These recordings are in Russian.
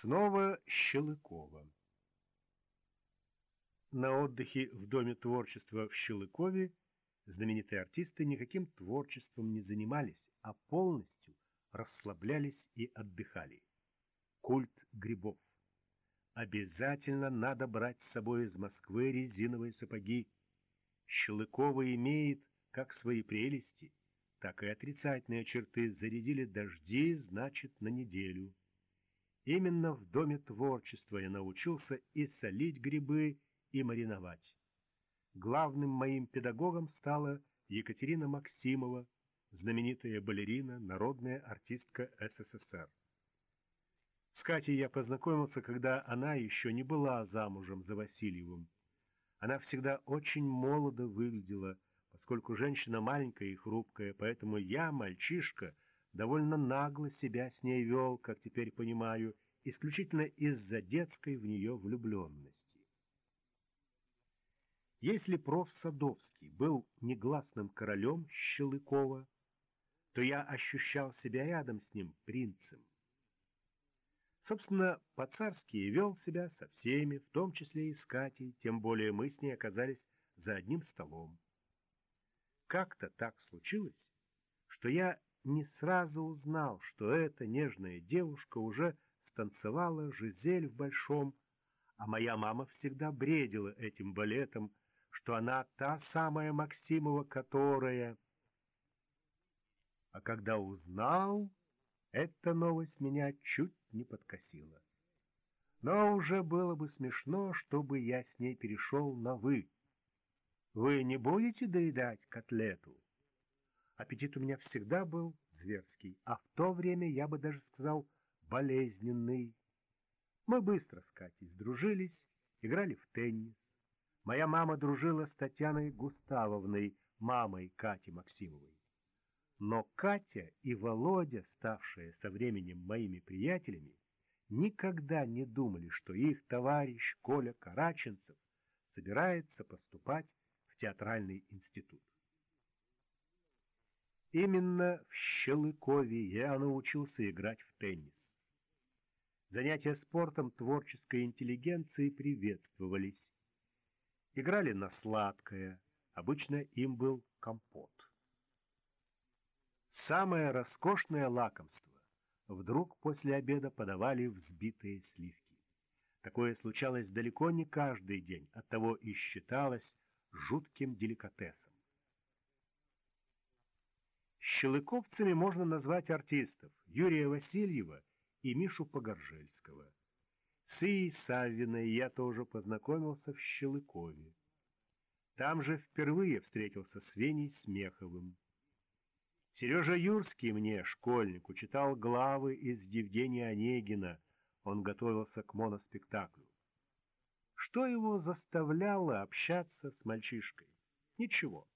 Снова Щелыкова. На отдыхе в Доме творчества в Щелыкове знаменитые артисты никаким творчеством не занимались, а полностью расслаблялись и отдыхали. Культ грибов. Обязательно надо брать с собой из Москвы резиновые сапоги. Щелыкова имеет как свои прелести, так и отрицательные черты. Зарядили дожди, значит, на неделю. Именно в Доме творчества я научился и солить грибы, и мариновать. Главным моим педагогом стала Екатерина Максимова, знаменитая балерина, народная артистка СССР. С Катей я познакомился, когда она еще не была замужем за Васильевым. Она всегда очень молодо выглядела, поскольку женщина маленькая и хрупкая, поэтому я, мальчишка, довольно нагло себя с ней вел, как теперь понимаю, исключительно из-за детской в нее влюбленности. Если проф. Садовский был негласным королем Щелыкова, то я ощущал себя рядом с ним принцем. Собственно, по-царски вел себя со всеми, в том числе и с Катей, тем более мы с ней оказались за одним столом. Как-то так случилось, что я не сразу узнал, что эта нежная девушка уже станцевала «Жизель в Большом», а моя мама всегда бредила этим балетом, что она та самая Максимова, которая... А когда узнал, эта новость меня чуть не подкосила. Но уже было бы смешно, чтобы я с ней перешел на «вы». Вы не будете доедать котлету? Аппетит у меня всегда был зверский, а в то время, я бы даже сказал, болезненный. Мы быстро с Катей сдружились, играли в теннис. Моя мама дружила с Татьяной Густавовной, мамой Кати Максимовой. Но Катя и Володя, ставшие со временем моими приятелями, никогда не думали, что их товарищ Коля Караченцев собирается поступать в театральный институт. Именно в Щелыкове я научился играть в теннис. Занятия спортом творческой интеллигенции приветствовались. Играли на сладкое, обычно им был компот. Самое роскошное лакомство вдруг после обеда подавали взбитые сливки. Такое случалось далеко не каждый день, оттого и считалось жутким деликатесом. Щелыковцами можно назвать артистов Юрия Васильева и Мишу Погоржельского. С Ией Саввиной я тоже познакомился в Щелыкове. Там же впервые встретился с Веней Смеховым. Сережа Юрский мне, школьнику, читал главы из Евгения Онегина. Он готовился к моноспектаклю. Что его заставляло общаться с мальчишкой? Ничего.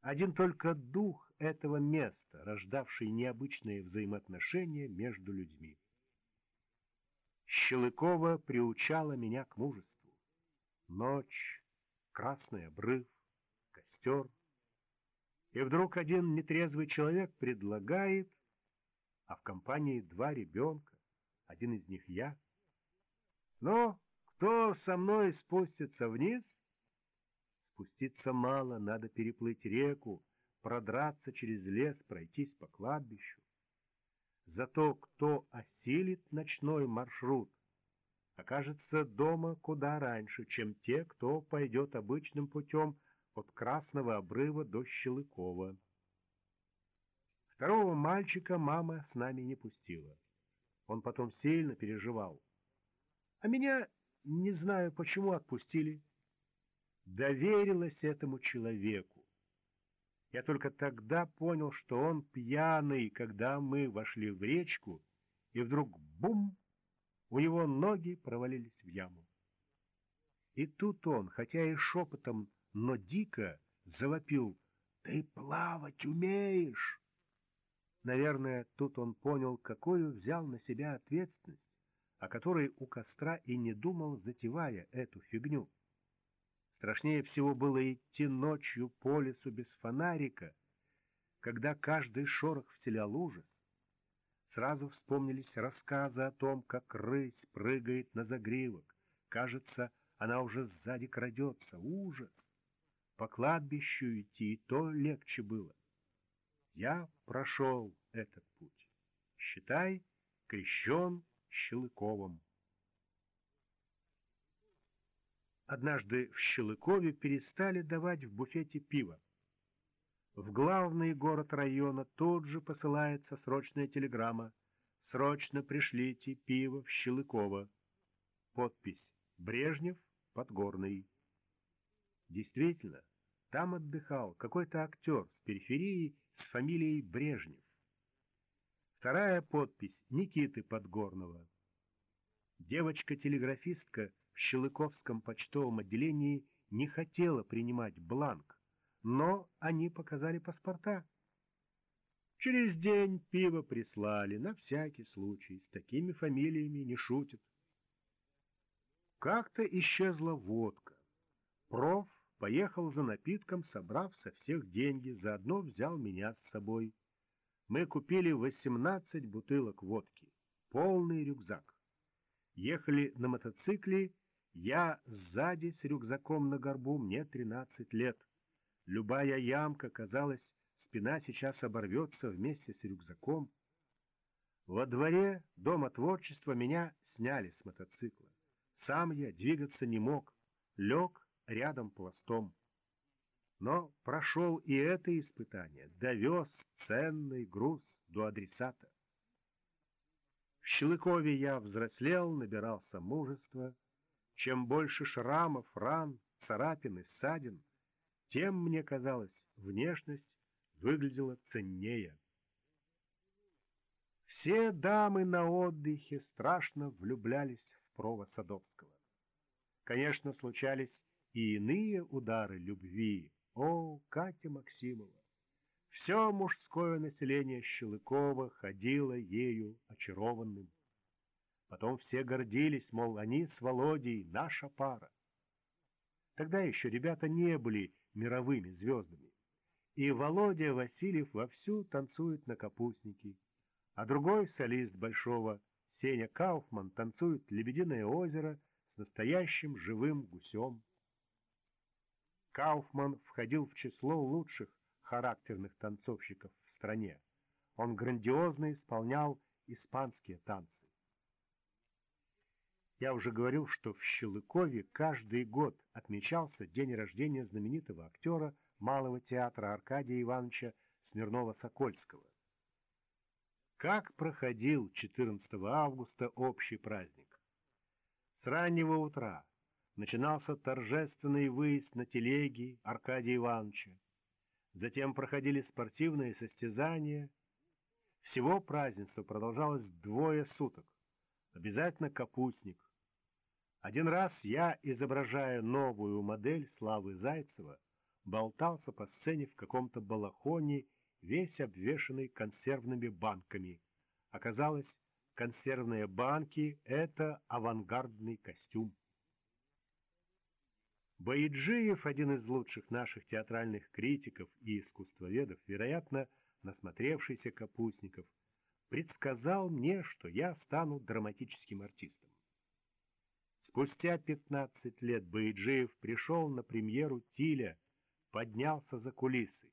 Один только дух этого места, рождавший необычные взаимоотношения между людьми. Щелыкова приучала меня к мужеству. Ночь, красный обрыв, костер. И вдруг один нетрезвый человек предлагает, а в компании два ребенка, один из них я. Но кто со мной спустится вниз? Спуститься мало, надо переплыть реку, продраться через лес, пройтись по кладбищу. Зато кто осилит ночной маршрут, окажется дома куда раньше, чем те, кто пойдет обычным путем от Красного обрыва до Щелыкова. Второго мальчика мама с нами не пустила. Он потом сильно переживал. А меня, не знаю почему, отпустили. Доверилась этому человеку. Я только тогда понял, что он пьяный, когда мы вошли в речку, и вдруг бум! У него ноги провалились в яму. И тут он, хотя и шепотом, но дико завопил «Ты плавать умеешь!» Наверное, тут он понял, какую взял на себя ответственность, о которой у костра и не думал, затевая эту фигню. Страшнее всего было идти ночью по лесу без фонарика, когда каждый шорох вселял ужас. Сразу вспомнились рассказы о том, как рысь прыгает на загривок. Кажется, она уже сзади крадется. Ужас! По кладбищу идти и то легче было. Я прошел этот путь. Считай, крещен Щелыковым. Однажды в Щелыкове перестали давать в буфете пиво. В главный город района тут же посылается срочная телеграмма. Срочно пришлите пиво в Щелыково. Подпись «Брежнев, Подгорный». Действительно, там отдыхал какой-то актер с периферии с фамилией Брежнев. Вторая подпись Никиты Подгорного. Девочка-телеграфистка в Щелыковском почтовом отделении не хотела принимать бланк, но они показали паспорта. Через день пиво прислали, на всякий случай, с такими фамилиями не шутят. Как-то исчезла водка. Проф поехал за напитком, собрав со всех деньги, заодно взял меня с собой. Мы купили 18 бутылок водки, полный рюкзак. Ехали на мотоцикле, я сзади с рюкзаком на горбу, мне 13 лет. Любая ямка, казалось, спина сейчас оборвется вместе с рюкзаком. Во дворе Дома творчества меня сняли с мотоцикла. Сам я двигаться не мог, лег рядом пластом. Но прошел и это испытание, довез ценный груз до адресата. В Щелыкове я взрослел, набирался мужества. Чем больше шрамов, ран, царапин и ссадин, тем, мне казалось, внешность выглядела ценнее. Все дамы на отдыхе страшно влюблялись в Прова Садовского. Конечно, случались и иные удары любви. О, Катя Максимова! Все мужское население Щелыкова ходило ею очарованным. Потом все гордились, мол, они с Володей наша пара. Тогда еще ребята не были мировыми звездами. И Володя Васильев вовсю танцует на капустнике, а другой солист Большого, Сеня Кауфман, танцует «Лебединое озеро» с настоящим живым гусем. Кауфман входил в число лучших характерных танцовщиков в стране. Он грандиозно исполнял испанские танцы. Я уже говорил, что в Щелыкове каждый год отмечался день рождения знаменитого актера Малого театра Аркадия Ивановича Смирнова-Сокольского. Как проходил 14 августа общий праздник? С раннего утра начинался торжественный выезд на телеге Аркадия Ивановича. Затем проходили спортивные состязания. Всего празднество продолжалось двое суток. Обязательно капустник, один раз я, изображая новую модель Славы Зайцева, болтался по сцене в каком-то балахоне, весь обвешанный консервными банками. Оказалось, консервные банки — это авангардный костюм. Баиджиев, один из лучших наших театральных критиков и искусствоведов, вероятно, насмотревшийся капустников, предсказал мне, что я стану драматическим артистом. Спустя пятнадцать лет Баиджиев пришел на премьеру Тиля, поднялся за кулисы.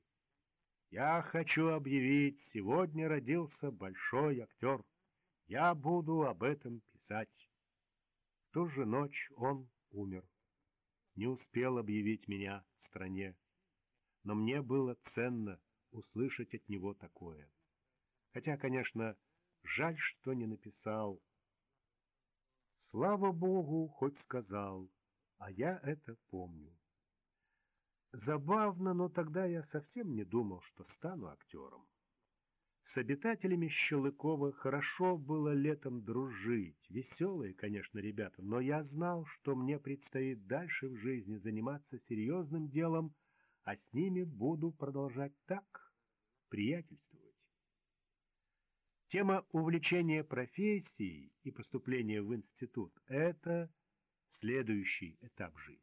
«Я хочу объявить, сегодня родился большой актер. Я буду об этом писать». В ту же ночь он умер. Не успел объявить меня в стране. Но мне было ценно услышать от него такое. Хотя, конечно, жаль, что не написал Слава Богу, хоть сказал, а я это помню. Забавно, но тогда я совсем не думал, что стану актером. С обитателями Щелыкова хорошо было летом дружить. Веселые, конечно, ребята, но я знал, что мне предстоит дальше в жизни заниматься серьезным делом, а с ними буду продолжать так, приятельствовать. Тема увлечения профессией и поступления в институт — это следующий этап жизни.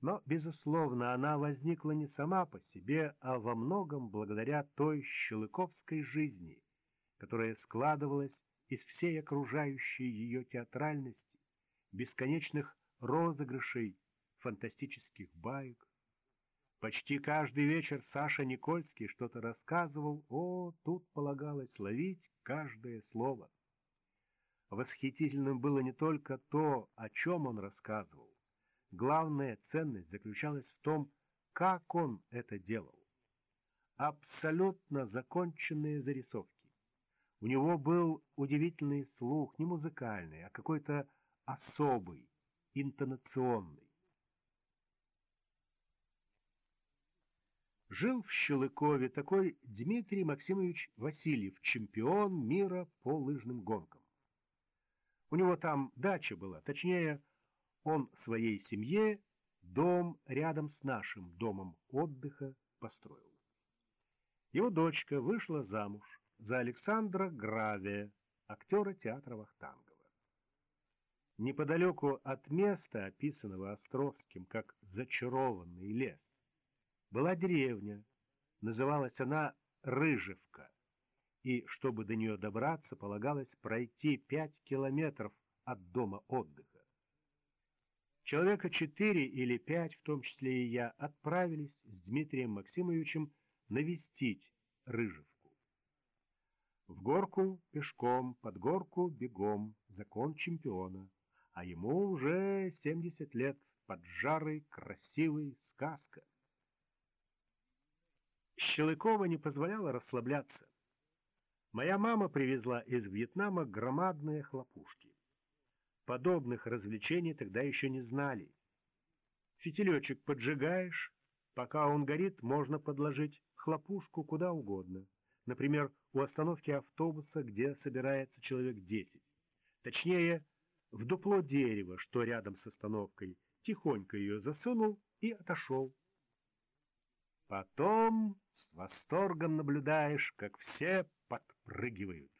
Но, безусловно, она возникла не сама по себе, а во многом благодаря той щелыковской жизни, которая складывалась из всей окружающей ее театральности, бесконечных розыгрышей, фантастических баек. Почти каждый вечер Саша Никольский что-то рассказывал, о, тут полагалось ловить каждое слово. Восхитительным было не только то, о чем он рассказывал. Главная ценность заключалась в том, как он это делал. Абсолютно законченные зарисовки. У него был удивительный слух, не музыкальный, а какой-то особый, интонационный. Жил в Щелыкове такой Дмитрий Максимович Васильев, чемпион мира по лыжным гонкам. У него там дача была, точнее, он своей семье дом рядом с нашим домом отдыха построил. Его дочка вышла замуж за Александра Гравия, актера театра Вахтангова. Неподалеку от места, описанного Островским как «зачарованный лес», была деревня, называлась она Рыжевка, и, чтобы до нее добраться, полагалось пройти пять километров от дома отдыха. Человека четыре или пять, в том числе и я, отправились с Дмитрием Максимовичем навестить Рыжевку. В горку пешком, под горку бегом, закон чемпиона. А ему уже 70 лет, поджарый, красивый, сказка. Щелыкова не позволяла расслабляться. Моя мама привезла из Вьетнама громадные хлопушки. Подобных развлечений тогда еще не знали. Фитилечек поджигаешь, пока он горит, можно подложить хлопушку куда угодно. Например, у остановки автобуса, где собирается человек десять. Точнее, в дупло дерева, что рядом с остановкой, тихонько ее засунул и отошел. Потом с восторгом наблюдаешь, как все подпрыгивают.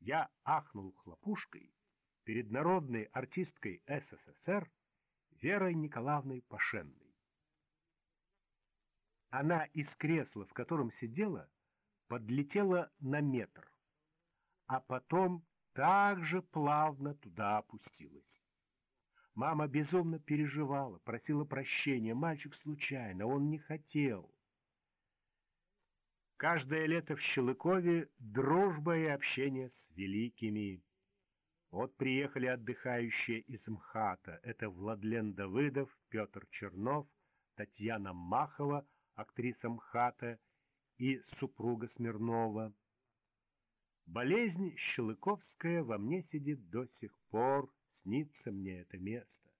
Я ахнул хлопушкой перед народной артисткой СССР Верой Николаевной Пашенной. Она из кресла, в котором сидела, подлетела на метр, а потом также плавно туда опустилась. Мама безумно переживала, просила прощения. Мальчик случайно, он не хотел. Каждое лето в Щелыкове дружба и общение с великими. Вот приехали отдыхающие из МХАТа. Это Владлен Давыдов, Петр Чернов, Татьяна Махова, актриса МХАТа, и супруга Смирнова. Болезнь Щелыковская во мне сидит до сих пор, снится мне это место.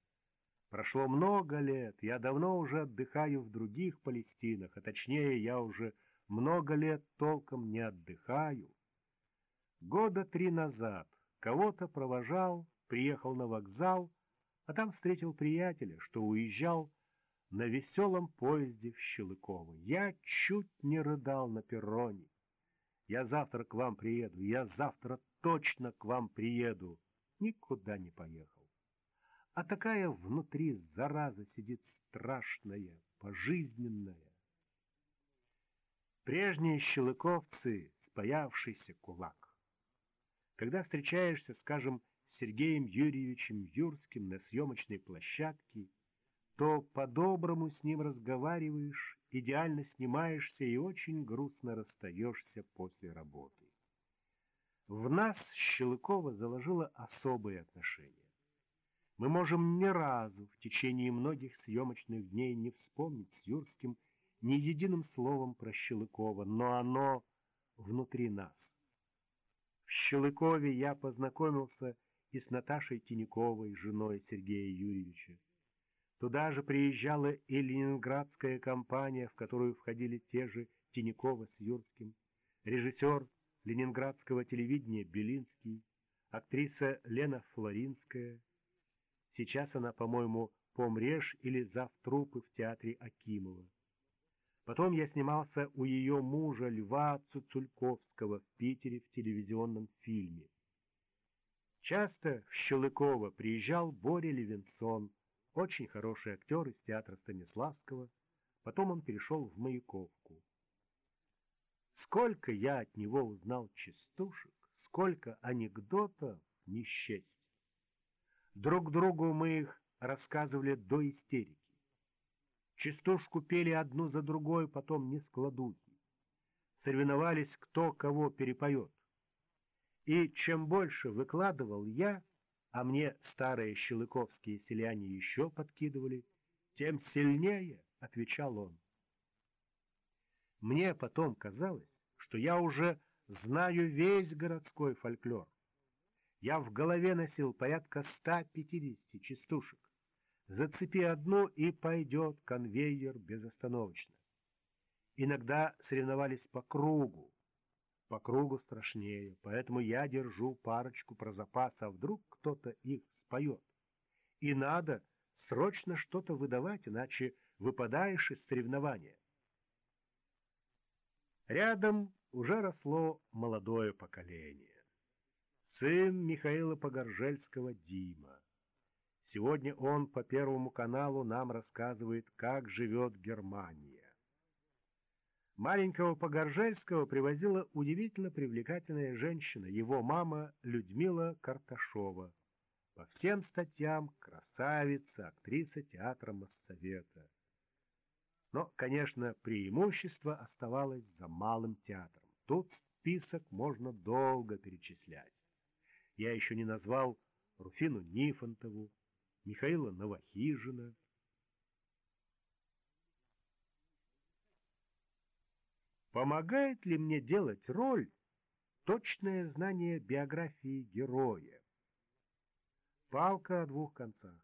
Прошло много лет, я давно уже отдыхаю в других Палестинах, а точнее, я уже много лет толком не отдыхаю. Года три назад кого-то провожал, приехал на вокзал, а там встретил приятеля, что уезжал на веселом поезде в Щелыково. Я чуть не рыдал на перроне. Я завтра к вам приеду, я завтра точно к вам приеду. Никуда не поехал. А такая внутри зараза сидит страшная, пожизненная. Прежние щелыковцы — спаявшийся кулак. Когда встречаешься, скажем, с Сергеем Юрьевичем Юрским на съемочной площадке, то по-доброму с ним разговариваешь, идеально снимаешься и очень грустно расстаешься после работы. В нас Щелыкова заложила особые отношения. Мы можем ни разу в течение многих съемочных дней не вспомнить с Юрским ни единым словом про Щелыкова, но оно внутри нас. В Щелыкове я познакомился и с Наташей Тиняковой, женой Сергея Юрьевича. Туда же приезжала и ленинградская компания, в которую входили те же Тинякова с Юрским, режиссер ленинградского телевидения Белинский, актриса Лена Флоринская. Сейчас она, по-моему, помрежь или завтрупы в театре Акимова. Потом я снимался у ее мужа Льва Цуцульковского в Питере в телевизионном фильме. Часто в Щелыково приезжал Боря Левинсон, очень хороший актер из театра Станиславского, потом он перешел в Маяковку. Сколько я от него узнал частушек, сколько анекдотов не счесть. Друг другу мы их рассказывали до истерики. Частушку пели одну за другой, потом не складухи. Соревновались, кто кого перепоет. И чем больше выкладывал я, а мне старые щелыковские селяне еще подкидывали, тем сильнее, — отвечал он. Мне потом казалось, что я уже знаю весь городской фольклор. Я в голове носил порядка 150 частушек. Зацепи одну, и пойдет конвейер безостановочно. Иногда соревновались по кругу. По кругу страшнее, поэтому я держу парочку про запас, а вдруг кто-то их споет. И надо срочно что-то выдавать, иначе выпадаешь из соревнования. Рядом уже росло молодое поколение сын Михаила Погоржельского Дима. Сегодня он по Первому каналу нам рассказывает, как живет Германия. Маленького Погоржельского привозила удивительно привлекательная женщина, его мама Людмила Карташова. По всем статьям красавица, актриса театра Моссовета. Но, конечно, преимущество оставалось за малым театром. Тут список можно долго перечислять. Я еще не назвал Руфину Нифонтову, Михаила Новохижина. Помогает ли мне делать роль точное знание биографии героя? Палка о двух концах.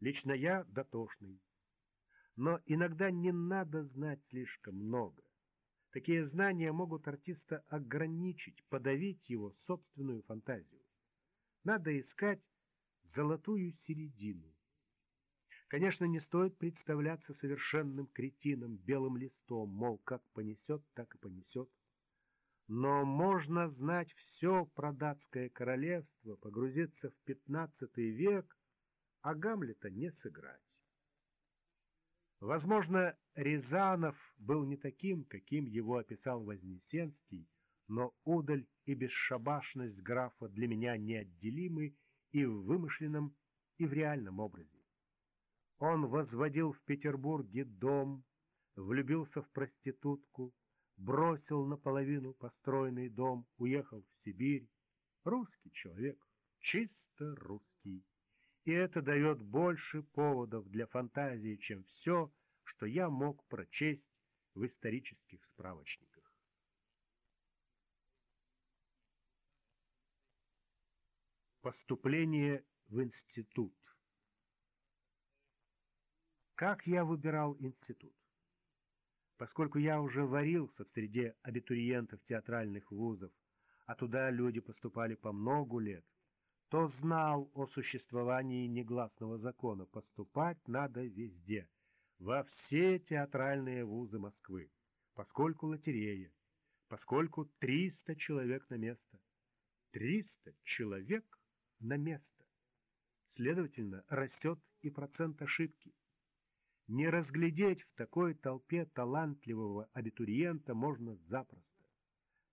Лично я дотошный. Но иногда не надо знать слишком много. Такие знания могут артиста ограничить, подавить его собственную фантазию. Надо искать золотую середину. Конечно, не стоит представляться совершенным кретином, белым листом, мол, как понесет, так и понесет. Но можно знать все про датское королевство, погрузиться в пятнадцатый век, а Гамлета не сыграть. Возможно, Рязанов был не таким, каким его описал Вознесенский, но удаль и бесшабашность графа для меня неотделимы и в вымышленном, и в реальном образе. Он возводил в Петербурге дом, влюбился в проститутку, бросил наполовину построенный дом, уехал в Сибирь. Русский человек, чисто русский и это дает больше поводов для фантазии, чем все, что я мог прочесть в исторических справочниках. Поступление в институт. Как я выбирал институт? Поскольку я уже варился в среде абитуриентов театральных вузов, а туда люди поступали по многу лет, то знал о существовании негласного закона. Поступать надо везде, во все театральные вузы Москвы, поскольку лотерея, поскольку 300 человек на место. 300 человек на место. Следовательно, растет и процент ошибки. Не разглядеть в такой толпе талантливого абитуриента можно запросто.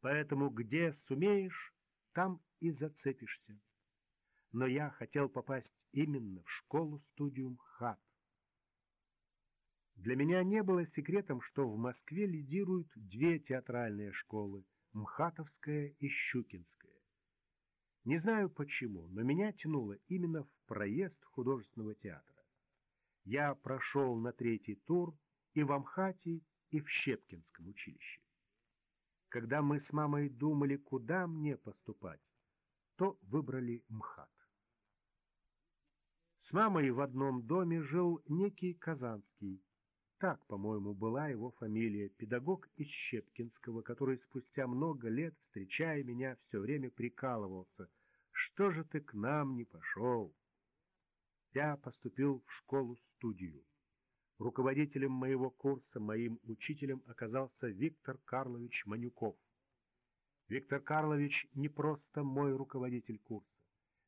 Поэтому где сумеешь, там и зацепишься но я хотел попасть именно в школу-студию МХАТ. Для меня не было секретом, что в Москве лидируют две театральные школы – МХАТовская и Щукинская. Не знаю почему, но меня тянуло именно в проезд художественного театра. Я прошел на третий тур и в Амхате, и в Щепкинском училище. Когда мы с мамой думали, куда мне поступать, то выбрали МХАТ. С мамой в одном доме жил некий Казанский. Так, по-моему, была его фамилия, педагог из Щепкинского, который спустя много лет, встречая меня, все время прикалывался. «Что же ты к нам не пошел?» Я поступил в школу-студию. Руководителем моего курса, моим учителем оказался Виктор Карлович Манюков. Виктор Карлович не просто мой руководитель курса.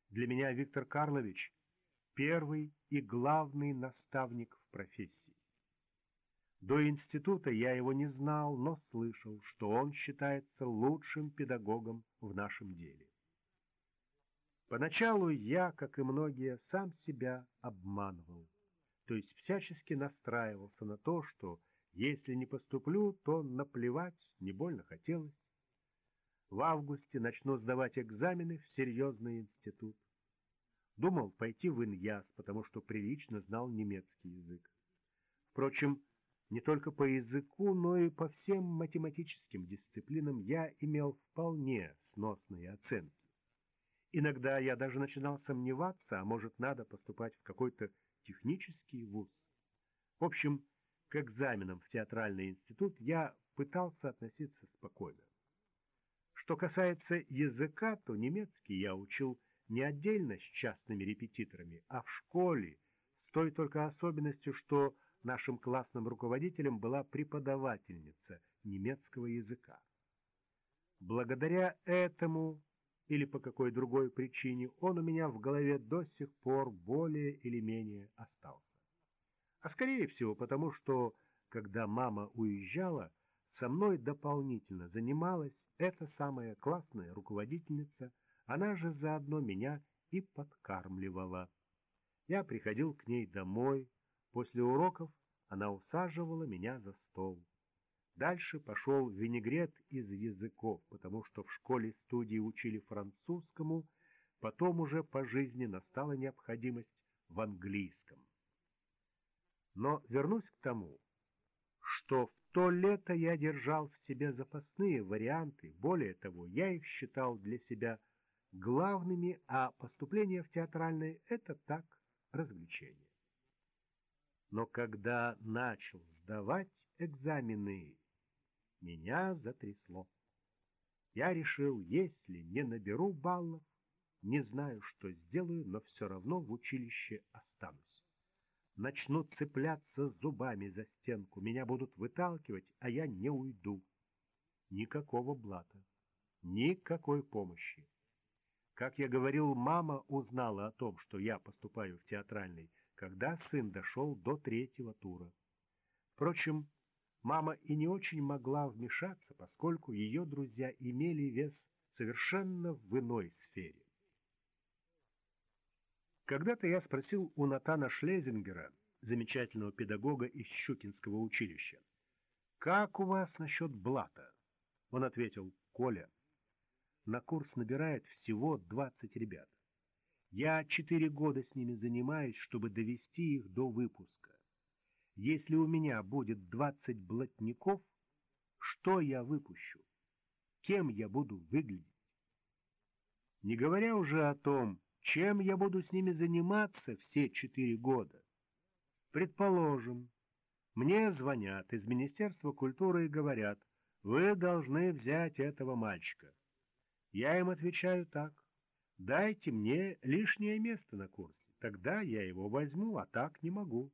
Для меня Виктор Карлович — первый и главный наставник в профессии. До института я его не знал, но слышал, что он считается лучшим педагогом в нашем деле. Поначалу я, как и многие, сам себя обманывал, то есть всячески настраивался на то, что если не поступлю, то наплевать не больно хотелось. В августе начну сдавать экзамены в серьезный институт. Думал пойти в Иньяс, потому что прилично знал немецкий язык. Впрочем, не только по языку, но и по всем математическим дисциплинам я имел вполне сносные оценки. Иногда я даже начинал сомневаться, а может, надо поступать в какой-то технический вуз. В общем, к экзаменам в театральный институт я пытался относиться спокойно. Что касается языка, то немецкий я учил не отдельно с частными репетиторами, а в школе, с той только особенностью, что нашим классным руководителем была преподавательница немецкого языка. Благодаря этому или по какой другой причине, он у меня в голове до сих пор более или менее остался. А скорее всего потому, что, когда мама уезжала, со мной дополнительно занималась эта самая классная руководительница, она же заодно меня и подкармливала. Я приходил к ней домой, после уроков она усаживала меня за стол. Дальше пошел винегрет из языков, потому что в школе-студии учили французскому, потом уже по жизни настала необходимость в английском. Но вернусь к тому, что в то лето я держал в себе запасные варианты, более того, я их считал для себя главными, а поступление в театральное — это так, развлечение. Но когда начал сдавать экзамены, меня затрясло. Я решил, если не наберу баллов, не знаю, что сделаю, но все равно в училище останусь. Начну цепляться зубами за стенку, меня будут выталкивать, а я не уйду. Никакого блата, никакой помощи. Как я говорил, мама узнала о том, что я поступаю в театральный, когда сын дошел до третьего тура. Впрочем, Мама и не очень могла вмешаться, поскольку ее друзья имели вес совершенно в иной сфере. Когда-то я спросил у Натана Шлезингера, замечательного педагога из Щукинского училища, «Как у вас насчет блата?» Он ответил, «Коля, на курс набирает всего 20 ребят. Я четыре года с ними занимаюсь, чтобы довести их до выпуска. Если у меня будет двадцать блатников, что я выпущу? Кем я буду выглядеть? Не говоря уже о том, чем я буду с ними заниматься все четыре года. Предположим, мне звонят из Министерства культуры и говорят, вы должны взять этого мальчика. Я им отвечаю так, дайте мне лишнее место на курсе, тогда я его возьму, а так не могу.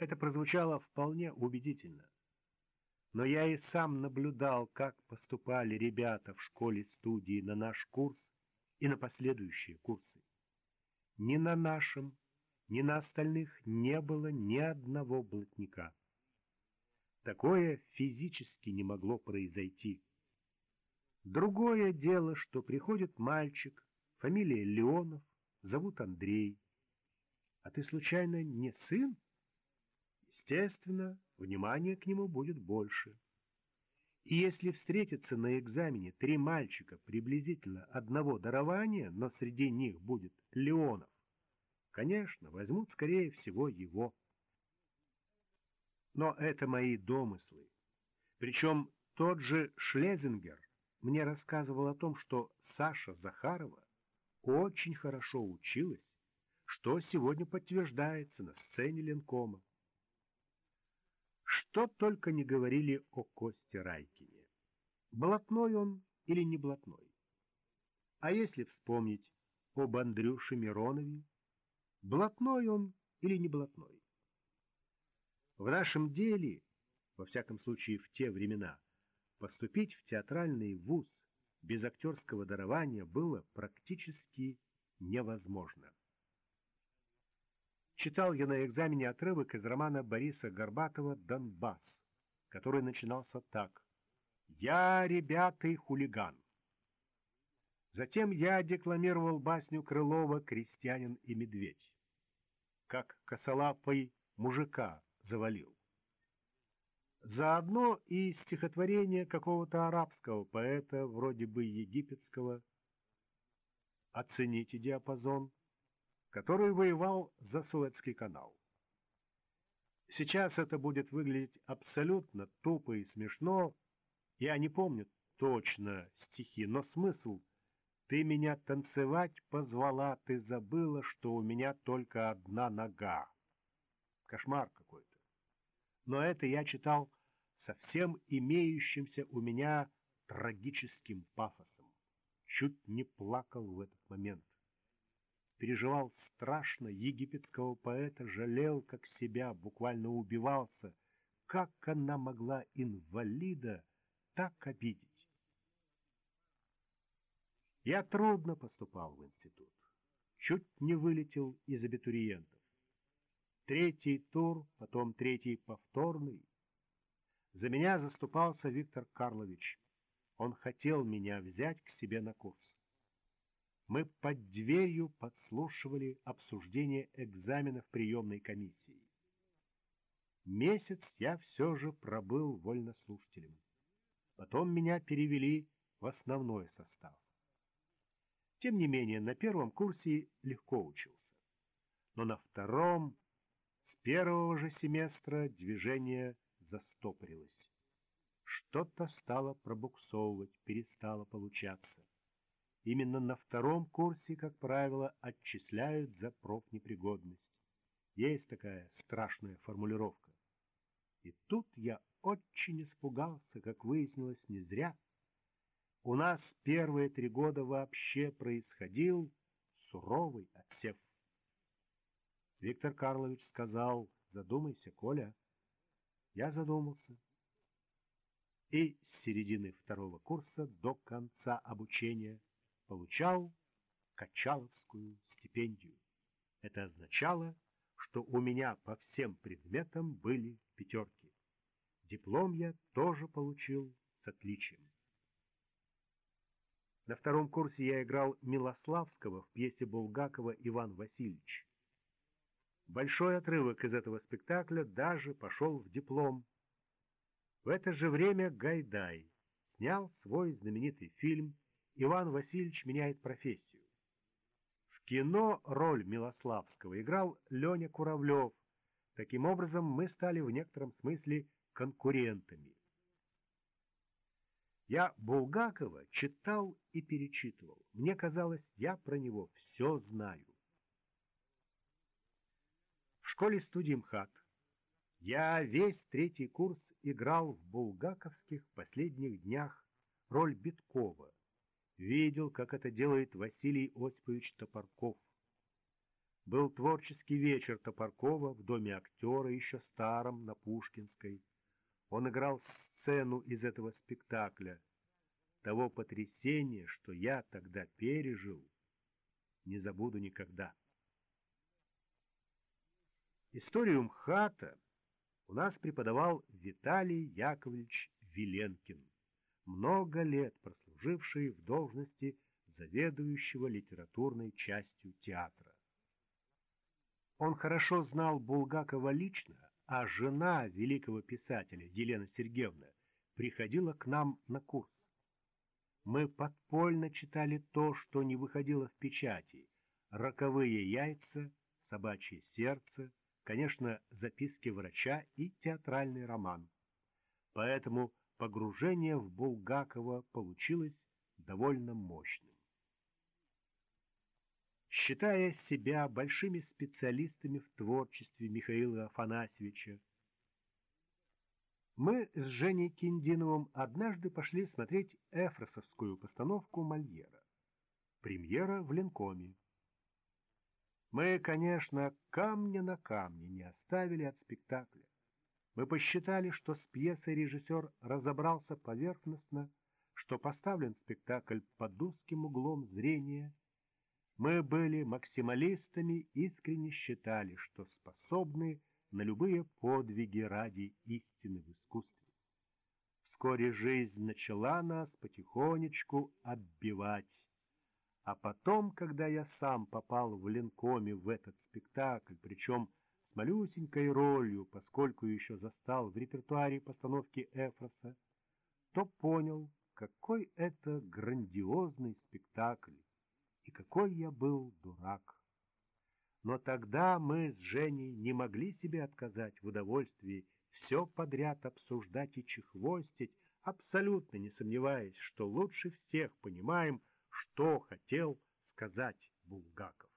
Это прозвучало вполне убедительно. Но я и сам наблюдал, как поступали ребята в школе-студии на наш курс и на последующие курсы. Ни на нашем, ни на остальных не было ни одного блатника. Такое физически не могло произойти. Другое дело, что приходит мальчик, фамилия Леонов, зовут Андрей. А ты, случайно, не сын? Естественно, внимания к нему будет больше. И если встретится на экзамене три мальчика приблизительно одного дарования, но среди них будет Леонов, конечно, возьмут, скорее всего, его. Но это мои домыслы. Причем тот же Шлезингер мне рассказывал о том, что Саша Захарова очень хорошо училась, что сегодня подтверждается на сцене Ленкома. Что только не говорили о Косте Райкине. Блатной он или не блатной? А если вспомнить об Андрюше Миронове, блатной он или не блатной? В нашем деле, во всяком случае в те времена, поступить в театральный вуз без актерского дарования было практически невозможно. Читал я на экзамене отрывок из романа Бориса Горбатова «Донбасс», который начинался так. «Я, ребята, хулиган». Затем я декламировал басню Крылова «Крестьянин и медведь», как косолапый мужика завалил. Заодно и стихотворение какого-то арабского поэта, вроде бы египетского. Оцените диапазон, который воевал за Суэцкий канал. Сейчас это будет выглядеть абсолютно тупо и смешно. Я не помню точно стихи, но смысл «Ты меня танцевать позвала, ты забыла, что у меня только одна нога». Кошмар какой-то но это я читал со всем имеющимся у меня трагическим пафосом. Чуть не плакал в этот момент. Переживал страшно египетского поэта, жалел как себя, буквально убивался. Как она могла инвалида так обидеть? Я трудно поступал в институт. Чуть не вылетел из абитуриентов. Третий тур, потом третий повторный. За меня заступался Виктор Карлович. Он хотел меня взять к себе на курс. Мы под дверью подслушивали обсуждение экзаменов приемной комиссии. Месяц я все же пробыл вольнослушателем. Потом меня перевели в основной состав. Тем не менее, на первом курсе легко учился. Но на втором первого же семестра движение застопорилось. Что-то стало пробуксовывать, перестало получаться. Именно на втором курсе, как правило, отчисляют за профнепригодность. Есть такая страшная формулировка. И тут я очень испугался, как выяснилось, не зря. У нас первые три года вообще происходил суровый отсев. Виктор Карлович сказал, задумайся, Коля. Я задумался. И с середины второго курса до конца обучения получал Качаловскую стипендию. Это означало, что у меня по всем предметам были пятерки. Диплом я тоже получил с отличием. На втором курсе я играл Милославского в пьесе Булгакова «Иван Васильевич». Большой отрывок из этого спектакля даже пошел в диплом. В это же время Гайдай снял свой знаменитый фильм «Иван Васильевич меняет профессию». В кино роль Милославского играл Леня Куравлев. Таким образом, мы стали в некотором смысле конкурентами. Я Булгакова читал и перечитывал. Мне казалось, я про него все знаю школе-студии МХАТ я весь третий курс играл в булгаковских последних днях роль Биткова. Видел, как это делает Василий Осипович Топорков. Был творческий вечер Топоркова в доме актера, еще старом, на Пушкинской. Он играл сцену из этого спектакля. Того потрясения, что я тогда пережил, не забуду никогда. Историю МХАТа у нас преподавал Виталий Яковлевич Виленкин, много лет прослуживший в должности заведующего литературной частью театра. Он хорошо знал Булгакова лично, а жена великого писателя Елена Сергеевна приходила к нам на курс. Мы подпольно читали то, что не выходило в печати, «Роковые яйца», «Собачье сердце», конечно, записки врача и театральный роман. Поэтому погружение в Булгакова получилось довольно мощным. Считая себя большими специалистами в творчестве Михаила Афанасьевича, мы с Женей Киндиновым однажды пошли смотреть эфросовскую постановку Мольера. Премьера в Ленкоме. Мы, конечно, камня на камне не оставили от спектакля. Мы посчитали, что с пьесой режиссер разобрался поверхностно, что поставлен спектакль под узким углом зрения, Мы были максималистами, искренне считали, что способны на любые подвиги ради истины в искусстве. Вскоре жизнь начала нас потихонечку отбивать. А потом, когда я сам попал в Ленкоме в этот спектакль, причем малюсенькой ролью, поскольку еще застал в репертуаре постановки Эфроса, то понял, какой это грандиозный спектакль и какой я был дурак. Но тогда мы с Женей не могли себе отказать в удовольствии все подряд обсуждать и чехвостить, абсолютно не сомневаясь, что лучше всех понимаем, что хотел сказать Булгаков.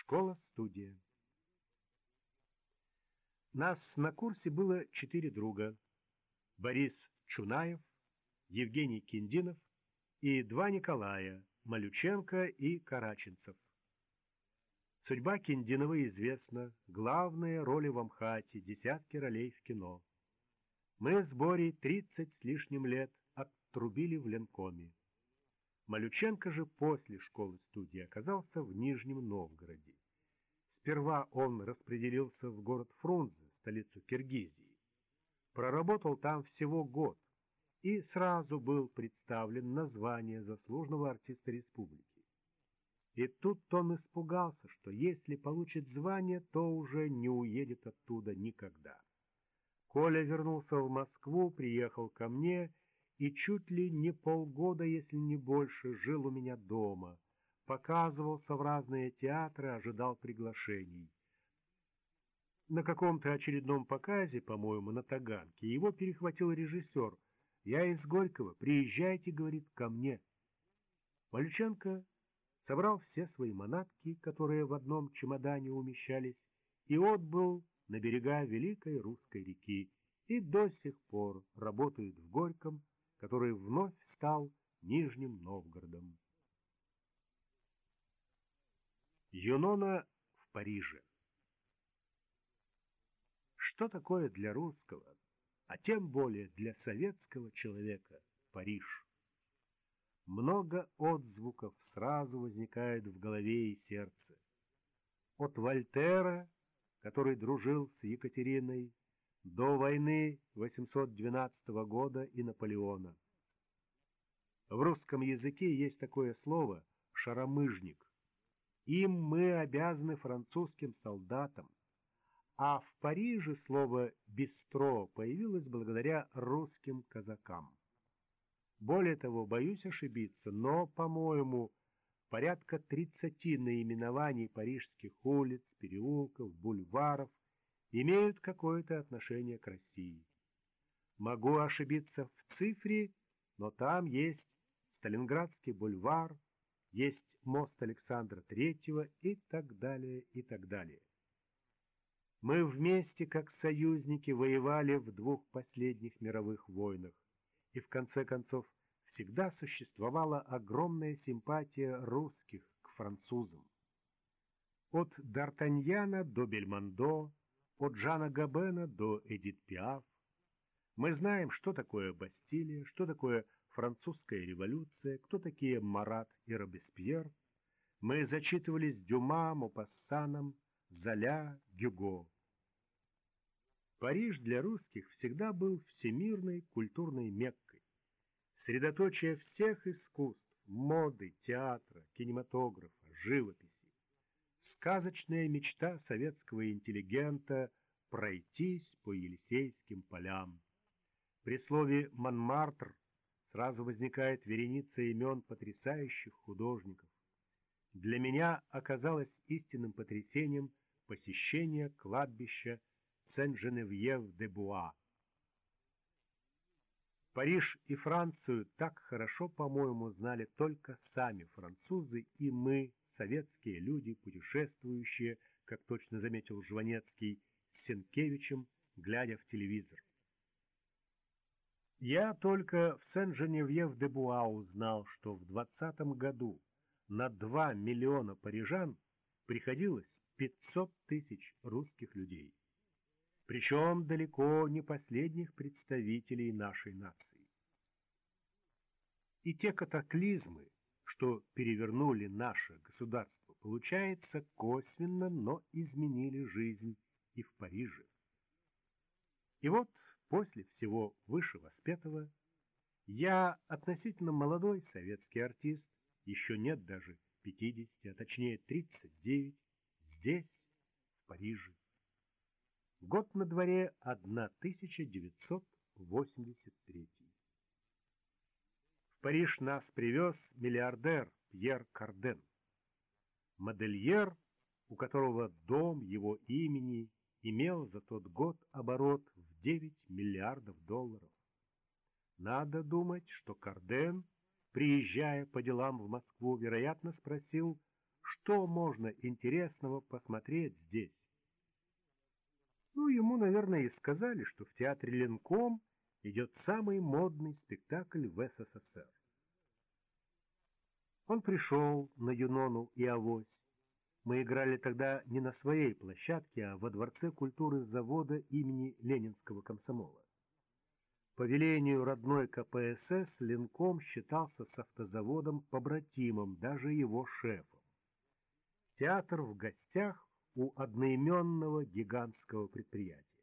Школа-студия Нас на курсе было четыре друга. Борис Чунаев, Евгений Киндинов и два Николая, Малюченко и Караченцев. Судьба Киндинова известна, главные роли в Амхате, десятки ролей в кино. Мы с Борей тридцать с лишним лет оттрубили в Ленкоме. Малюченко же после школы-студии оказался в Нижнем Новгороде. Сперва он распределился в город Фрунзе, столицу Киргизии. Проработал там всего год и сразу был представлен на звание заслуженного артиста республики. И тут он испугался, что если получит звание, то уже не уедет оттуда никогда. Коля вернулся в Москву, приехал ко мне и чуть ли не полгода, если не больше, жил у меня дома, показывался в разные театры, ожидал приглашений. На каком-то очередном показе, по-моему, на Таганке, его перехватил режиссер. «Я из Горького, приезжайте, — говорит, — ко мне». Мальченко собрал все свои манатки, которые в одном чемодане умещались, и отбыл на берега Великой Русской реки и до сих пор работает в Горьком, который вновь стал Нижним Новгородом. Юнона в Париже Что такое для русского, а тем более для советского человека, Париж? Много отзвуков сразу возникает в голове и сердце. От Вольтера, который дружил с Екатериной, до войны 812 года и Наполеона. В русском языке есть такое слово «шаромыжник». Им мы обязаны французским солдатам, а в Париже слово «бистро» появилось благодаря русским казакам. Более того, боюсь ошибиться, но, по-моему, порядка 30 наименований парижских улиц, переулков, бульваров имеют какое-то отношение к России. Могу ошибиться в цифре, но там есть Сталинградский бульвар, есть мост Александра Третьего и так далее, и так далее. Мы вместе, как союзники, воевали в двух последних мировых войнах и в конце концов всегда существовала огромная симпатия русских к французам. От Д'Артаньяна до Бельмондо, от Жана Габена до Эдит Пиаф. Мы знаем, что такое Бастилия, что такое французская революция, кто такие Марат и Робеспьер. Мы зачитывались Дюма, Мопассаном, Золя, Гюго. Париж для русских всегда был всемирной культурной меккой, средоточие всех искусств, моды, театра, кинематографа, живописи. Сказочная мечта советского интеллигента пройтись по Елисейским полям. При слове «Монмартр» сразу возникает вереница имен потрясающих художников. Для меня оказалось истинным потрясением посещение кладбища Сен-Женевьев-де-Буа. Париж и Францию так хорошо, по-моему, знали только сами французы и мы, советские люди, путешествующие, как точно заметил Жванецкий, с Сенкевичем, глядя в телевизор. Я только в Сен-Женевьев-де-Буа узнал, что в двадцатом году на 2 миллиона парижан приходилось 500 тысяч русских людей причем далеко не последних представителей нашей нации. и те катаклизмы, что перевернули наше государство, получается, косвенно, но изменили жизнь и в Париже. И вот после всего вышевоспетого я относительно молодой советский артист, еще нет даже 50, а точнее 39, здесь, в Париже. Год на дворе 1983. Париж нас привез миллиардер Пьер Карден, модельер, у которого дом его имени имел за тот год оборот в 9 миллиардов долларов. Надо думать, что Карден, приезжая по делам в Москву, вероятно, спросил, что можно интересного посмотреть здесь. Ну, ему, наверное, и сказали, что в театре Ленком идет самый модный спектакль в СССР. Он пришел на Юнону и Авось. Мы играли тогда не на своей площадке, а во Дворце культуры завода имени Ленинского комсомола. По велению родной КПСС Ленком считался с автозаводом побратимом, даже его шефом. Театр в гостях у одноименного гигантского предприятия.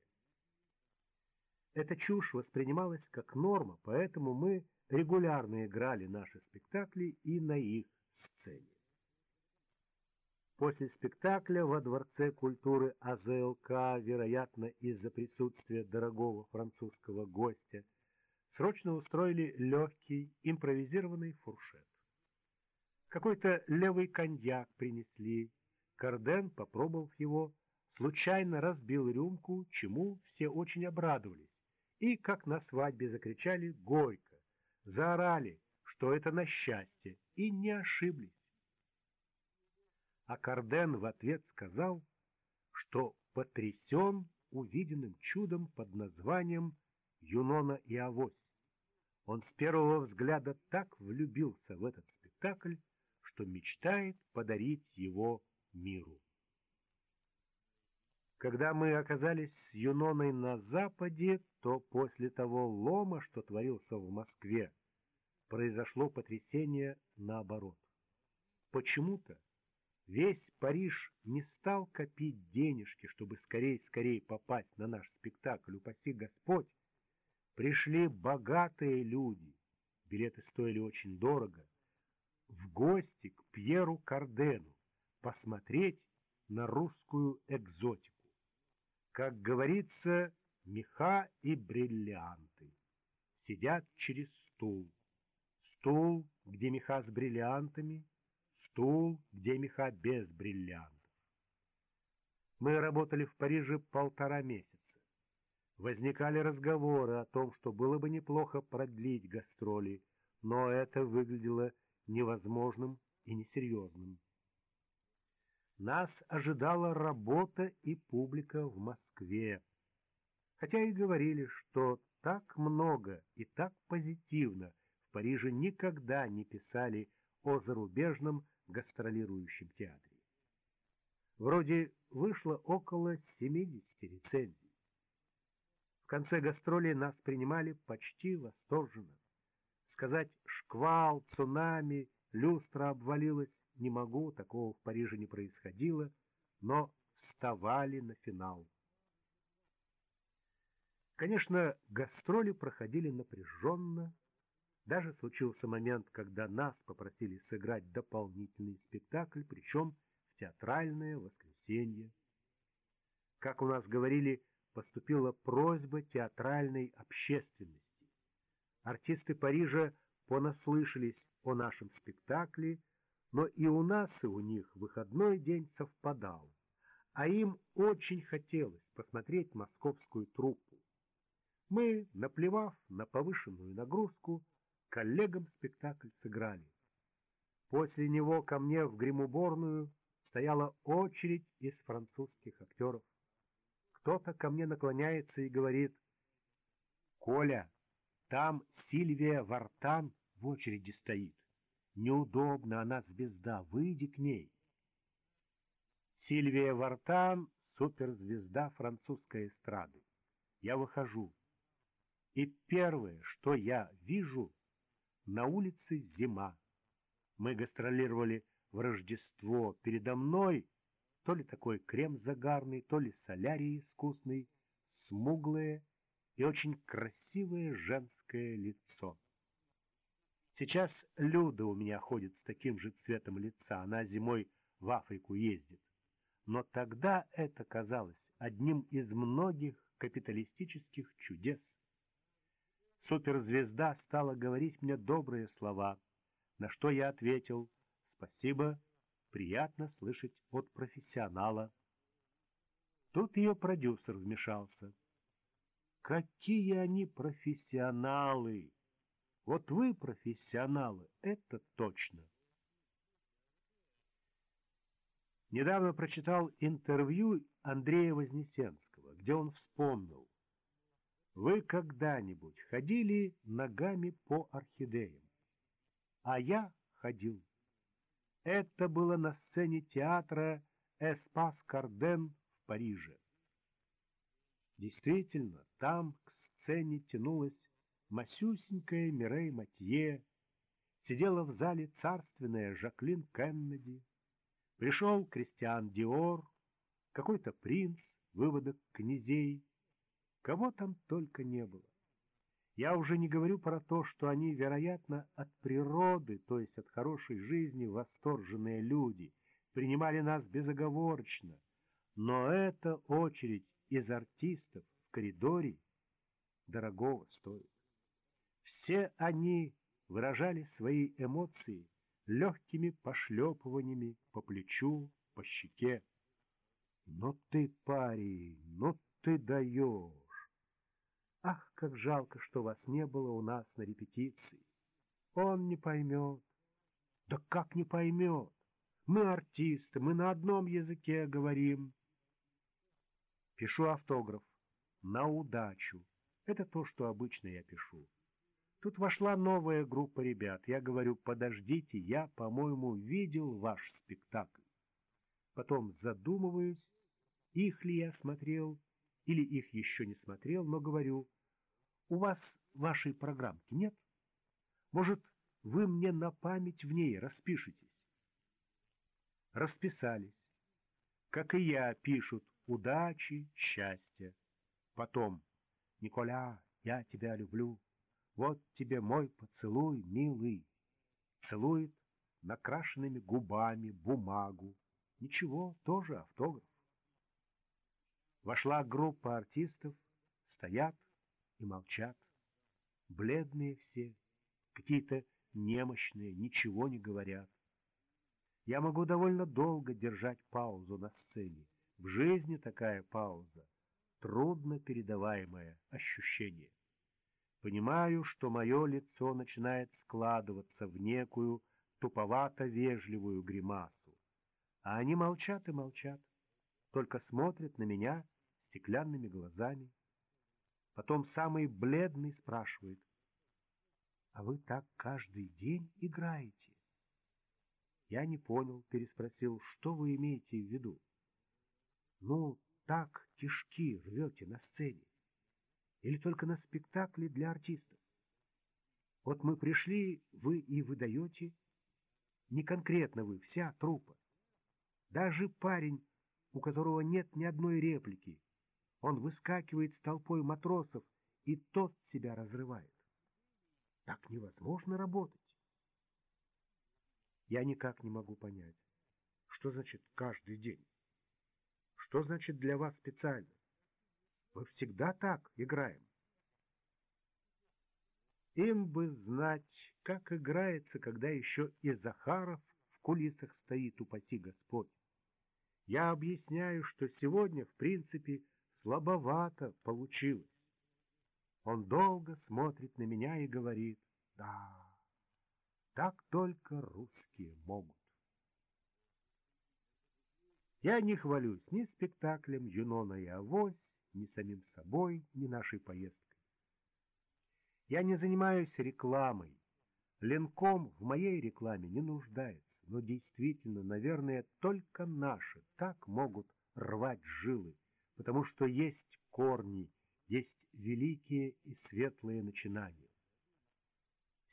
Эта чушь воспринималась как норма, поэтому мы регулярно играли наши спектакли и на их сцене. После спектакля во Дворце культуры АЗЛК, вероятно, из-за присутствия дорогого французского гостя, срочно устроили легкий импровизированный фуршет. Какой-то левый коньяк принесли, Карден, попробовав его, случайно разбил рюмку, чему все очень обрадовались, и, как на свадьбе, закричали горько, заорали, что это на счастье, и не ошиблись. А Карден в ответ сказал, что потрясен увиденным чудом под названием «Юнона и Авось». Он с первого взгляда так влюбился в этот спектакль, что мечтает подарить его миру. Когда мы оказались с Юноной на Западе, то после того лома, что творился в Москве, произошло потрясение наоборот. Почему-то весь Париж не стал копить денежки, чтобы скорей-скорей попасть на наш спектакль, упаси Господь. Пришли богатые люди, билеты стоили очень дорого, в гости к Пьеру Кардену посмотреть на русскую экзотику. Как говорится, меха и бриллианты сидят через стул. Стул, где меха с бриллиантами, стул, где меха без бриллиантов. Мы работали в Париже полтора месяца. Возникали разговоры о том, что было бы неплохо продлить гастроли, но это выглядело невозможным и несерьезным. Нас ожидала работа и публика в Москве. Хотя и говорили, что так много и так позитивно в Париже никогда не писали о зарубежном гастролирующем театре. Вроде вышло около 70 рецензий. В конце гастролей нас принимали почти восторженно. Сказать «шквал», «цунами», «люстра обвалилась» не могу, такого в Париже не происходило, но вставали на финал. Конечно, гастроли проходили напряженно. Даже случился момент, когда нас попросили сыграть дополнительный спектакль, причем в театральное воскресенье. Как у нас говорили, поступила просьба театральной общественности. Артисты Парижа понаслышались о нашем спектакле но и у нас, и у них выходной день совпадал, а им очень хотелось посмотреть московскую труппу. Мы, наплевав на повышенную нагрузку, коллегам спектакль сыграли. После него ко мне в гримуборную стояла очередь из французских актеров. Кто-то ко мне наклоняется и говорит, «Коля, там Сильвия Вартан в очереди стоит». Неудобно, она звезда, выйди к ней. Сильвия Вартан — суперзвезда французской эстрады. Я выхожу. И первое, что я вижу, На улице зима. Мы гастролировали в Рождество. Передо мной то ли такой крем загарный, то ли солярий искусный, смуглое и очень красивое женское лицо. Сейчас Люда у меня ходит с таким же цветом лица, она зимой в Африку ездит. Но тогда это казалось одним из многих капиталистических чудес. Суперзвезда стала говорить мне добрые слова, на что я ответил «Спасибо, приятно слышать от профессионала». Тут ее продюсер вмешался. «Какие они профессионалы!» Вот вы профессионалы, это точно. Недавно прочитал интервью Андрея Вознесенского, где он вспомнил. Вы когда-нибудь ходили ногами по орхидеям? А я ходил. Это было на сцене театра «Эспас Карден» в Париже. Действительно, там к сцене тянулась масюсенькая Мирей Матье, сидела в зале царственная Жаклин Кеннеди, пришел Кристиан Диор, какой-то принц, выводок князей, кого там только не было. Я уже не говорю про то, что они, вероятно, от природы, то есть от хорошей жизни, восторженные люди, принимали нас безоговорочно, но эта очередь из артистов в коридоре дорогого стоит. Все они выражали свои эмоции легкими пошлепываниями по плечу, по щеке. «Ну ты, парень, ну ты даешь! Ах, как жалко, что вас не было у нас на репетиции! Он не поймет. Да как не поймет? Мы артисты, мы на одном языке говорим. Пишу автограф. На удачу. Это то, что обычно я пишу. Тут вошла новая группа ребят. Я говорю, подождите, я, по-моему, видел ваш спектакль. Потом задумываюсь, их ли я смотрел, или их еще не смотрел, но говорю, у вас вашей программки нет? Может, вы мне на память в ней распишитесь? Расписались. Как и я, пишут удачи, счастья. Потом, Николя, я тебя люблю. Вот тебе мой поцелуй, милый. Целует накрашенными губами бумагу. Ничего, тоже автограф. Вошла группа артистов, стоят и молчат. Бледные все, какие-то немощные, ничего не говорят. Я могу довольно долго держать паузу на сцене. В жизни такая пауза — трудно передаваемое ощущение. Понимаю, что мое лицо начинает складываться в некую туповато-вежливую гримасу. А они молчат и молчат, только смотрят на меня стеклянными глазами. Потом самый бледный спрашивает, «А вы так каждый день играете?» Я не понял, переспросил, «Что вы имеете в виду?» «Ну, так кишки рвете на сцене или только на спектакле для артистов. Вот мы пришли, вы и выдаете, не конкретно вы, вся труппа. Даже парень, у которого нет ни одной реплики, он выскакивает с толпой матросов, и тот себя разрывает. Так невозможно работать. Я никак не могу понять, что значит каждый день. Что значит для вас специально? Мы всегда так играем. Им бы знать, как играется, когда еще и Захаров в кулисах стоит, упаси Господь. Я объясняю, что сегодня, в принципе, слабовато получилось. Он долго смотрит на меня и говорит, да, так только русские могут. Я не хвалюсь ни спектаклем «Юнона и Авось», ни самим собой, ни нашей поездкой. Я не занимаюсь рекламой. Ленком в моей рекламе не нуждается, но действительно, наверное, только наши так могут рвать жилы, потому что есть корни, есть великие и светлые начинания.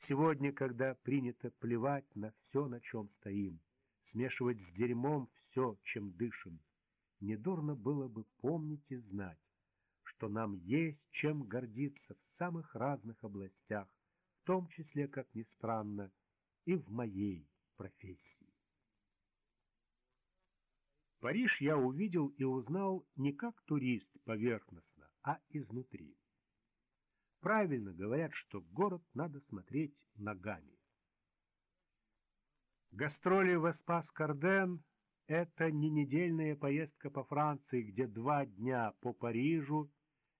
Сегодня, когда принято плевать на все, на чем стоим, смешивать с дерьмом все, чем дышим, недурно было бы помнить и знать, что нам есть чем гордиться в самых разных областях, в том числе, как ни странно, и в моей профессии. Париж я увидел и узнал не как турист поверхностно, а изнутри. Правильно говорят, что город надо смотреть ногами. Гастроли в Эспас-Карден — это не недельная поездка по Франции, где два дня по Парижу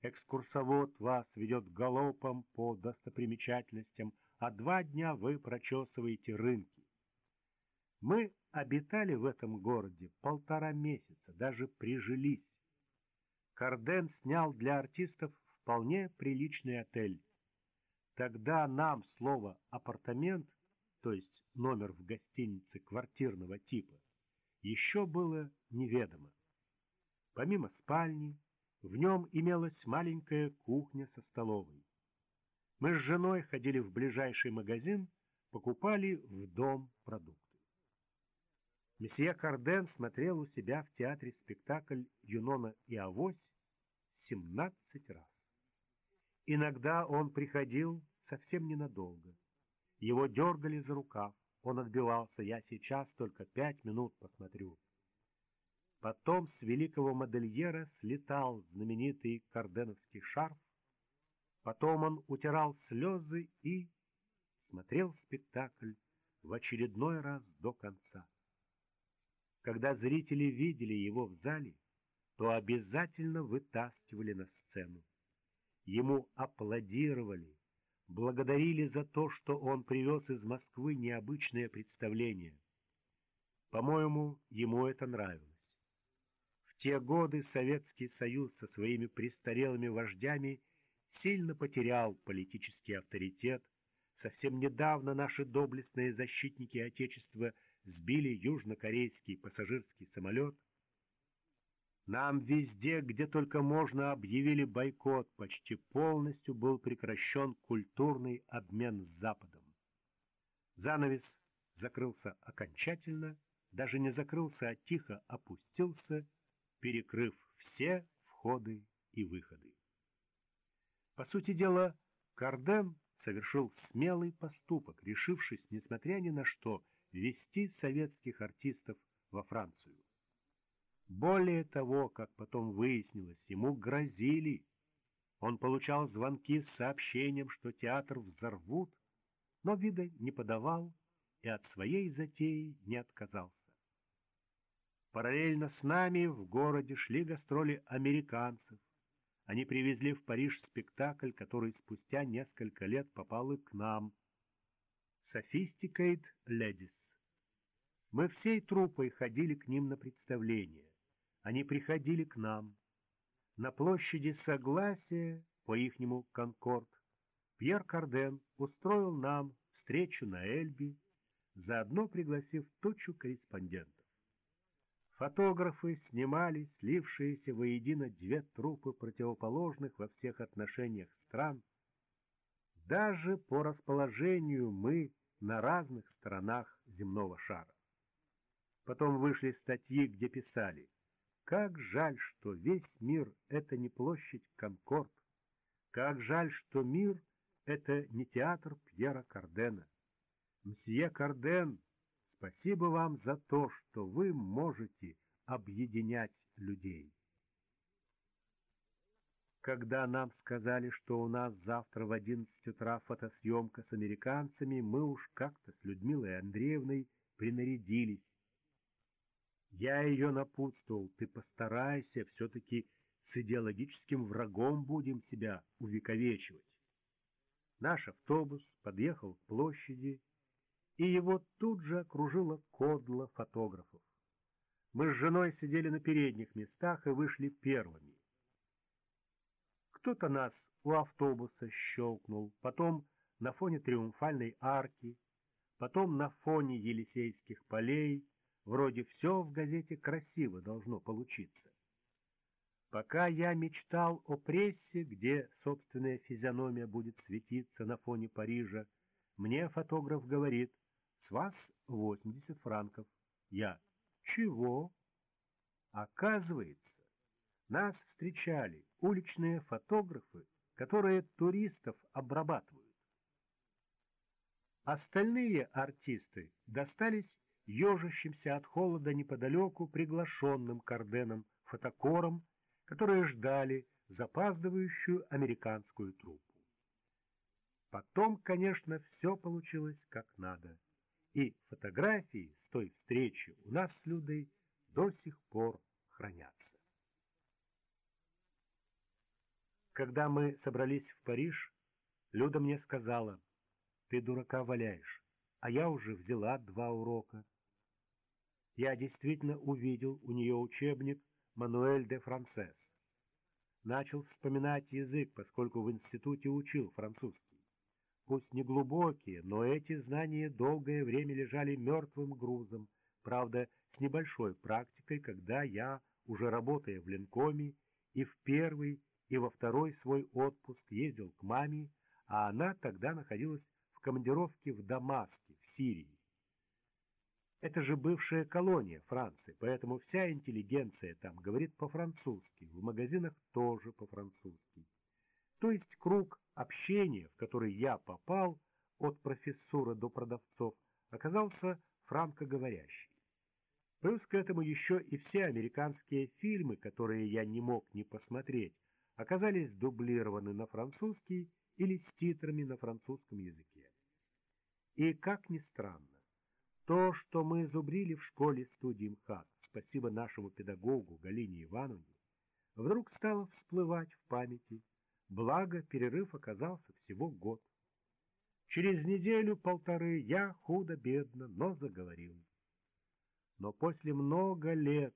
экскурсовод вас ведет галопом по достопримечательностям, а два дня вы прочесываете рынки. Мы обитали в этом городе полтора месяца, даже прижились. Карден снял для артистов вполне приличный отель. Тогда нам слово «апартамент», то есть номер в гостинице квартирного типа, еще было неведомо. Помимо спальни, в нем имелась маленькая кухня со столовой. Мы с женой ходили в ближайший магазин, покупали в дом продукты. Месье Карден смотрел у себя в театре спектакль «Юнона и Авось» 17 раз. Иногда он приходил совсем ненадолго. Его дергали за рукав, он отбивался, я сейчас только пять минут посмотрю. Потом с великого модельера слетал знаменитый карденовский шарф, потом он утирал слезы и смотрел спектакль в очередной раз до конца. Когда зрители видели его в зале, то обязательно вытаскивали на сцену. Ему аплодировали, благодарили за то, что он привез из Москвы необычное представление. По-моему, ему это нравилось. В те годы Советский Союз со своими престарелыми вождями сильно потерял политический авторитет. Совсем недавно наши доблестные защитники Отечества – сбили южнокорейский пассажирский самолет. Нам везде, где только можно, объявили бойкот, почти полностью был прекращен культурный обмен с Западом. Занавес закрылся окончательно, даже не закрылся, а тихо опустился, перекрыв все входы и выходы. По сути дела, Карден совершил смелый поступок, решившись, несмотря ни на что, вести советских артистов во Францию. Более того, как потом выяснилось, ему грозили. Он получал звонки с сообщением, что театр взорвут, но вида не подавал и от своей затеи не отказался. Параллельно с нами в городе шли гастроли американцев. Они привезли в Париж спектакль, который спустя несколько лет попал и к нам. «Sophisticated Ladies». Мы всей труппой ходили к ним на представление. Они приходили к нам. На площади Согласия, по-ихнему Конкорд, Пьер Карден устроил нам встречу на Эльбе, заодно пригласив тучу корреспондентов. Фотографы снимали слившиеся воедино две трупы противоположных во всех отношениях стран. Даже по расположению мы на разных сторонах земного шара. Потом вышли статьи, где писали, как жаль, что весь мир — это не площадь Конкорд, как жаль, что мир — это не театр Пьера Кардена. Мсье Карден, спасибо вам за то, что вы можете объединять людей. Когда нам сказали, что у нас завтра в одиннадцать утра фотосъемка с американцами, мы уж как-то с Людмилой Андреевной принарядились, я ее напутствовал, ты постарайся, все-таки с идеологическим врагом будем себя увековечивать. Наш автобус подъехал к площади, и его тут же окружила кодла фотографов. Мы с женой сидели на передних местах и вышли первыми. Кто-то нас у автобуса щелкнул, потом на фоне триумфальной арки, потом на фоне Елисейских полей, Вроде все в газете красиво должно получиться. Пока я мечтал о прессе, где собственная физиономия будет светиться на фоне Парижа, Мне фотограф говорит, с вас 80 франков. Я, чего? Оказывается, нас встречали уличные фотографы, которые туристов обрабатывают. Остальные артисты достались ежащимся от холода неподалеку приглашенным Карденом фотокором, которые ждали запаздывающую американскую труппу. Потом, конечно, все получилось как надо, и фотографии с той встречи у нас с Людой до сих пор хранятся. Когда мы собрались в Париж, Люда мне сказала, «Ты дурака валяешь, а я уже взяла два урока». Я действительно увидел у нее учебник «Мануэль де Францесс». Начал вспоминать язык, поскольку в институте учил французский. Пусть не глубокие, но эти знания долгое время лежали мертвым грузом, правда, с небольшой практикой, когда я, уже работая в Ленкоме, и в первый, и во второй свой отпуск ездил к маме, а она тогда находилась в командировке в Дамаске, в Сирии. Это же бывшая колония Франции, поэтому вся интеллигенция там говорит по-французски, в магазинах тоже по-французски. То есть круг общения, в который я попал, от профессора до продавцов, оказался франкоговорящий. Плюс к этому еще и все американские фильмы, которые я не мог не посмотреть, оказались дублированы на французский или с титрами на французском языке. И, как ни странно, то, что мы зубрили в школе студии МХАТ, спасибо нашему педагогу Галине Ивановне, вдруг стало всплывать в памяти, благо перерыв оказался всего год. Через неделю-полторы я худо-бедно, но заговорил. Но после много лет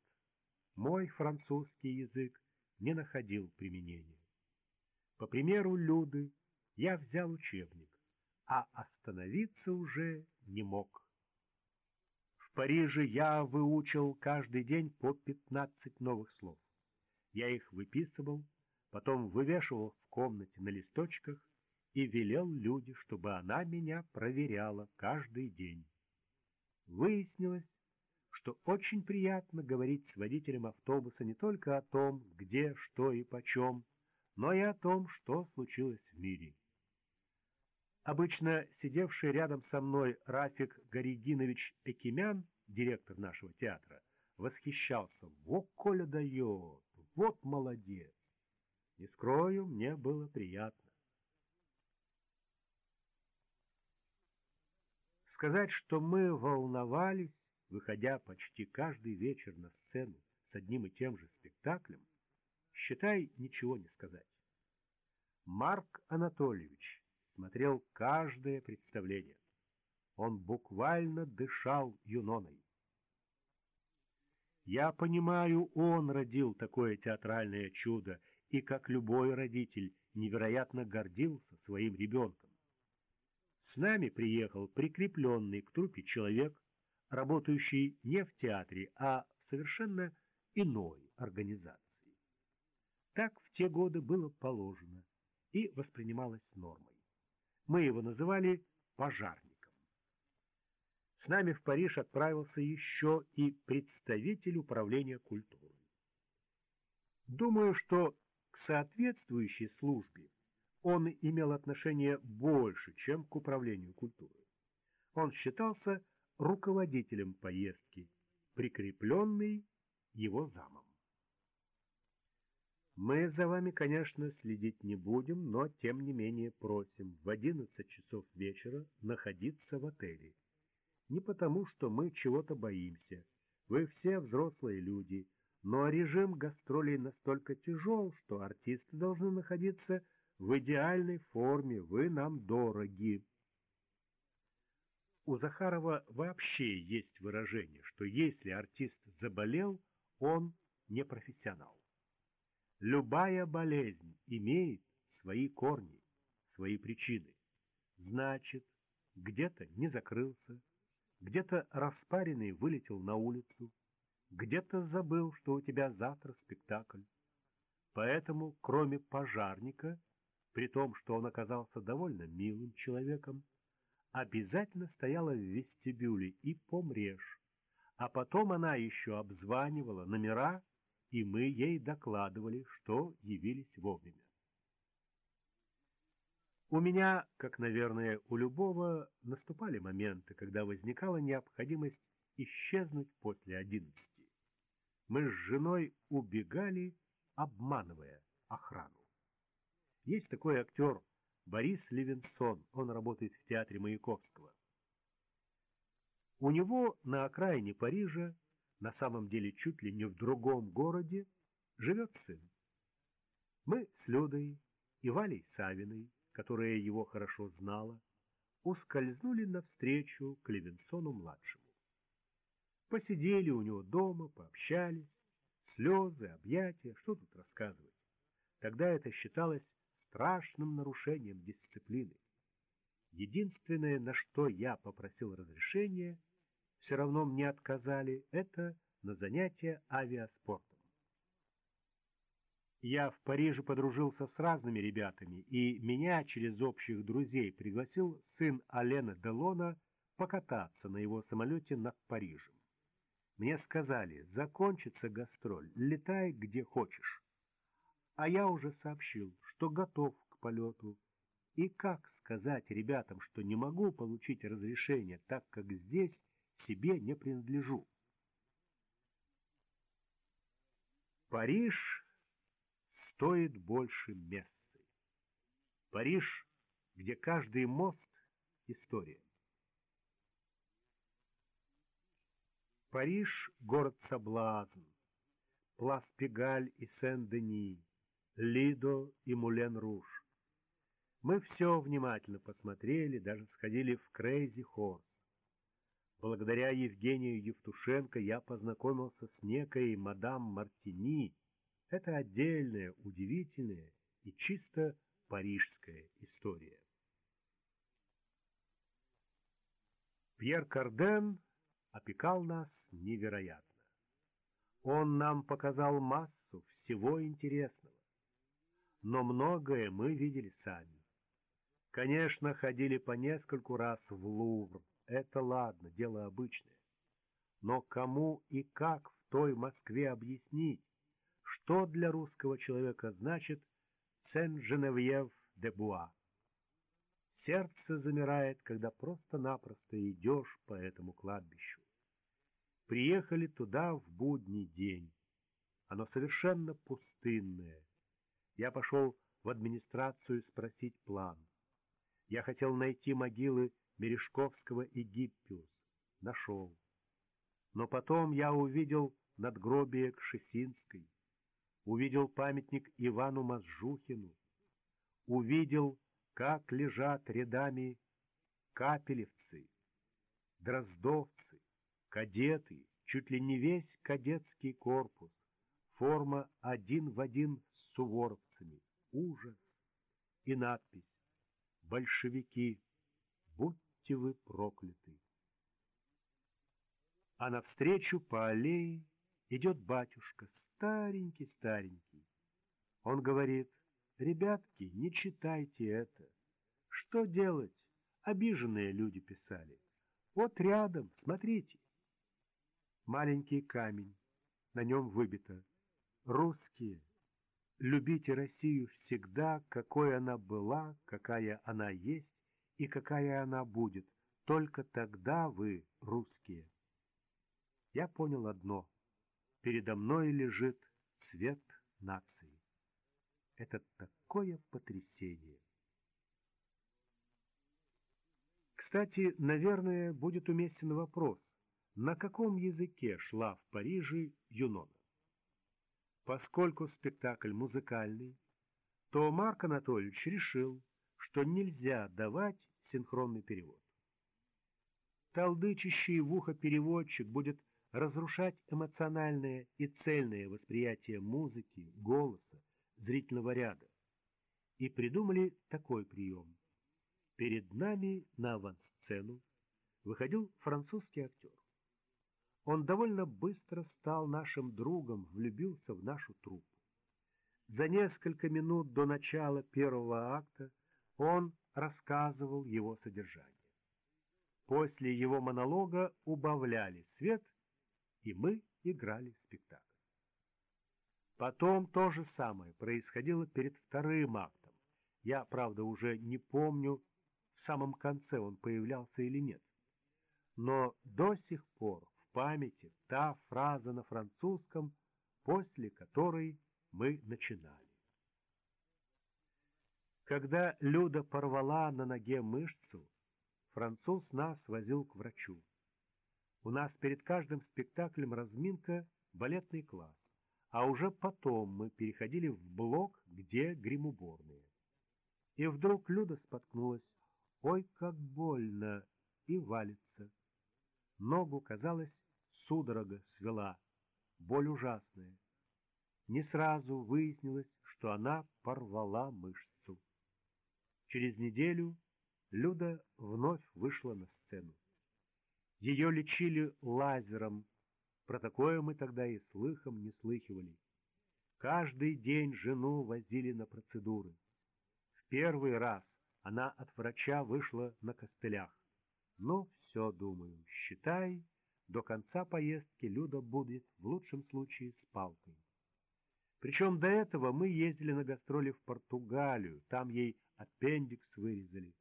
мой французский язык не находил применения. По примеру Люды я взял учебник, а остановиться уже не мог. Париже я выучил каждый день по 15 новых слов. Я их выписывал, потом вывешивал в комнате на листочках и велел Люде, чтобы она меня проверяла каждый день. Выяснилось, что очень приятно говорить с водителем автобуса не только о том, где, что и почем, но и о том, что случилось в мире. Обычно сидевший рядом со мной Рафик Горигинович Экимян, директор нашего театра, восхищался. «Вот Коля дает! Вот молодец!» Не скрою, мне было приятно. Сказать, что мы волновались, выходя почти каждый вечер на сцену с одним и тем же спектаклем, считай, ничего не сказать. Марк Анатольевич смотрел каждое представление. Он буквально дышал юноной. Я понимаю, он родил такое театральное чудо, и, как любой родитель, невероятно гордился своим ребенком. С нами приехал прикрепленный к трупе человек, работающий не в театре, а в совершенно иной организации. Так в те годы было положено и воспринималось нормой. Мы его называли пожарником. С нами в Париж отправился еще и представитель управления культурой. Думаю, что к соответствующей службе он имел отношение больше, чем к управлению культурой. Он считался руководителем поездки, прикрепленный его замом. Мы за вами, конечно, следить не будем, но тем не менее просим в 11 часов вечера находиться в отеле. Не потому, что мы чего-то боимся. Вы все взрослые люди, но режим гастролей настолько тяжел, что артисты должны находиться в идеальной форме, вы нам дороги. У Захарова вообще есть выражение, что если артист заболел, он не профессионал. Любая болезнь имеет свои корни, свои причины. Значит, где-то не закрылся, где-то распаренный вылетел на улицу, где-то забыл, что у тебя завтра спектакль. Поэтому, кроме пожарника, при том, что он оказался довольно милым человеком, обязательно стояла в вестибюле и помрежь. А потом она еще обзванивала номера, и мы ей докладывали, что явились вовремя. У меня, как, наверное, у любого, наступали моменты, когда возникала необходимость исчезнуть после одиннадцати. Мы с женой убегали, обманывая охрану. Есть такой актер Борис Левинсон, он работает в театре Маяковского. У него на окраине Парижа, на самом деле чуть ли не в другом городе, живет сын. Мы с Людой и Валей Савиной которая его хорошо знала, ускользнули навстречу к Левинсону-младшему. Посидели у него дома, пообщались, слезы, объятия, что тут рассказывать. Тогда это считалось страшным нарушением дисциплины. Единственное, на что я попросил разрешения, все равно мне отказали, это на занятия авиаспортом. Я в Париже подружился с разными ребятами, и меня через общих друзей пригласил сын Алена Делона покататься на его самолете над Парижем. Мне сказали, закончится гастроль, летай где хочешь. А я уже сообщил, что готов к полету. И как сказать ребятам, что не могу получить разрешение, так как здесь себе не принадлежу? Париж стоит больше Мессы. Париж, где каждый мост — история. Париж — город-соблазн, Плас-Пегаль и Сен-Дени, Лидо и Мулен-Руж. Мы все внимательно посмотрели, даже сходили в Крейзи Хорс. Благодаря Евгению Евтушенко я познакомился с некой мадам Мартини, это отдельная, удивительная и чисто парижская история. Пьер Карден опекал нас невероятно. Он нам показал массу всего интересного. Но многое мы видели сами. Конечно, ходили по нескольку раз в Лувр. Это ладно, дело обычное. Но кому и как в той Москве объяснить, что для русского человека значит Сен-Женевьев-де-Буа. Сердце замирает, когда просто-напросто идешь по этому кладбищу. Приехали туда в будний день. Оно совершенно пустынное. Я пошел в администрацию спросить план. Я хотел найти могилы Мережковского и Гиппиус. Нашел. Но потом я увидел надгробие Кшесинской увидел памятник Ивану Мазжухину, увидел, как лежат рядами капелевцы, дроздовцы, кадеты, чуть ли не весь кадетский корпус, форма один в один с суворовцами, ужас и надпись «Большевики, будьте вы прокляты». А навстречу по аллее идет батюшка, старенький-старенький. Он говорит, ребятки, не читайте это. Что делать? Обиженные люди писали. Вот рядом, смотрите. Маленький камень, на нем выбито. Русские, любите Россию всегда, какой она была, какая она есть и какая она будет. Только тогда вы русские. Я понял одно — Передо мной лежит цвет нации. Это такое потрясение. Кстати, наверное, будет уместен вопрос, на каком языке шла в Париже Юнона? Поскольку спектакль музыкальный, то Марк Анатольевич решил, что нельзя давать синхронный перевод. Талдычащий в ухо переводчик будет разрушать эмоциональное и цельное восприятие музыки, голоса, зрительного ряда. И придумали такой прием. Перед нами на авансцену выходил французский актер. Он довольно быстро стал нашим другом, влюбился в нашу труппу. За несколько минут до начала первого акта он рассказывал его содержание. После его монолога убавляли свет, и мы играли спектакль. Потом то же самое происходило перед вторым актом. Я, правда, уже не помню, в самом конце он появлялся или нет. Но до сих пор в памяти та фраза на французском, после которой мы начинали. Когда Люда порвала на ноге мышцу, француз нас возил к врачу. У нас перед каждым спектаклем разминка балетный класс, а уже потом мы переходили в блок, где гримуборные. И вдруг Люда споткнулась. Ой, как больно! И валится. Ногу, казалось, судорога свела. Боль ужасная. Не сразу выяснилось, что она порвала мышцу. Через неделю Люда вновь вышла на сцену. Ее лечили лазером. Про такое мы тогда и слыхом не слыхивали. Каждый день жену возили на процедуры. В первый раз она от врача вышла на костылях. Ну, все, думаю, считай, до конца поездки Люда будет в лучшем случае с палкой. Причем до этого мы ездили на гастроли в Португалию, там ей аппендикс вырезали.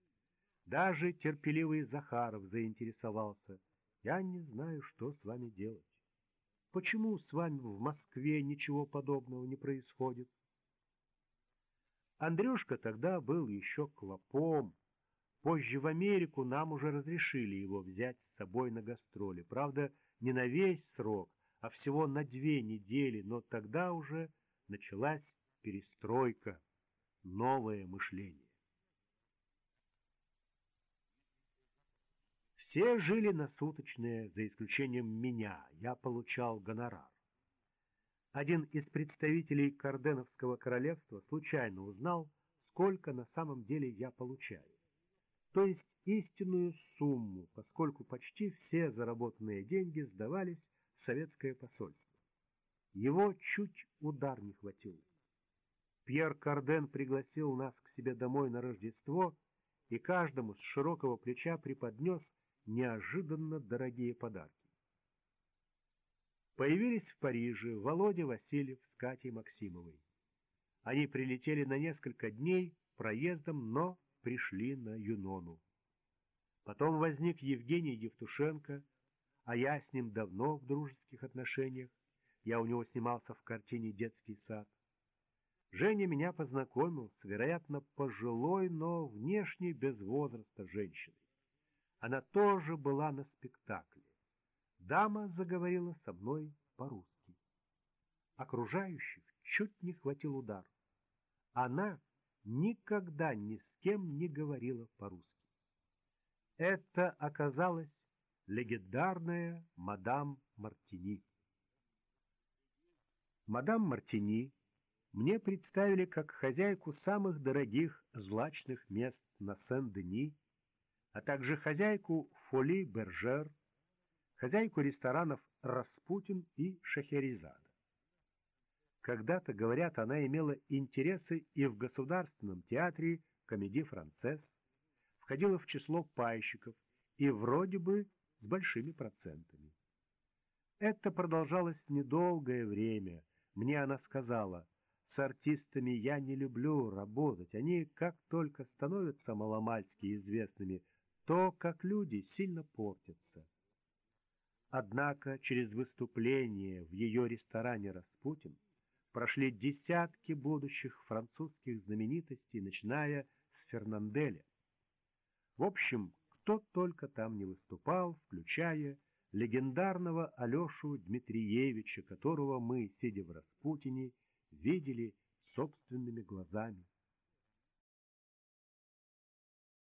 Даже терпеливый Захаров заинтересовался. Я не знаю, что с вами делать. Почему с вами в Москве ничего подобного не происходит? Андрюшка тогда был еще клопом. Позже в Америку нам уже разрешили его взять с собой на гастроли. Правда, не на весь срок, а всего на две недели, но тогда уже началась перестройка, новое мышление. Все жили на суточные, за исключением меня, я получал гонорар. Один из представителей Карденовского королевства случайно узнал, сколько на самом деле я получаю. То есть истинную сумму, поскольку почти все заработанные деньги сдавались в советское посольство. Его чуть удар не хватил. Пьер Карден пригласил нас к себе домой на Рождество и каждому с широкого плеча преподнес неожиданно дорогие подарки. Появились в Париже Володя Васильев с Катей Максимовой. Они прилетели на несколько дней проездом, но пришли на Юнону. Потом возник Евгений Евтушенко, а я с ним давно в дружеских отношениях. Я у него снимался в картине «Детский сад». Женя меня познакомил с, вероятно, пожилой, но внешне без возраста женщиной. Она тоже была на спектакле. Дама заговорила со мной по-русски. Окружающих чуть не хватил удар. Она никогда ни с кем не говорила по-русски. Это оказалась легендарная мадам Мартини. Мадам Мартини мне представили как хозяйку самых дорогих злачных мест на Сен-Дени, а также хозяйку Фоли Бержер, хозяйку ресторанов Распутин и Шахерезада. Когда-то, говорят, она имела интересы и в Государственном театре комедии «Францесс», входила в число пайщиков и вроде бы с большими процентами. Это продолжалось недолгое время. Мне она сказала, с артистами я не люблю работать, они как только становятся маломальски известными – то, как люди сильно портятся. Однако через выступление в ее ресторане «Распутин» прошли десятки будущих французских знаменитостей, начиная с Фернанделя. В общем, кто только там не выступал, включая легендарного Алешу Дмитриевича, которого мы, сидя в Распутине, видели собственными глазами.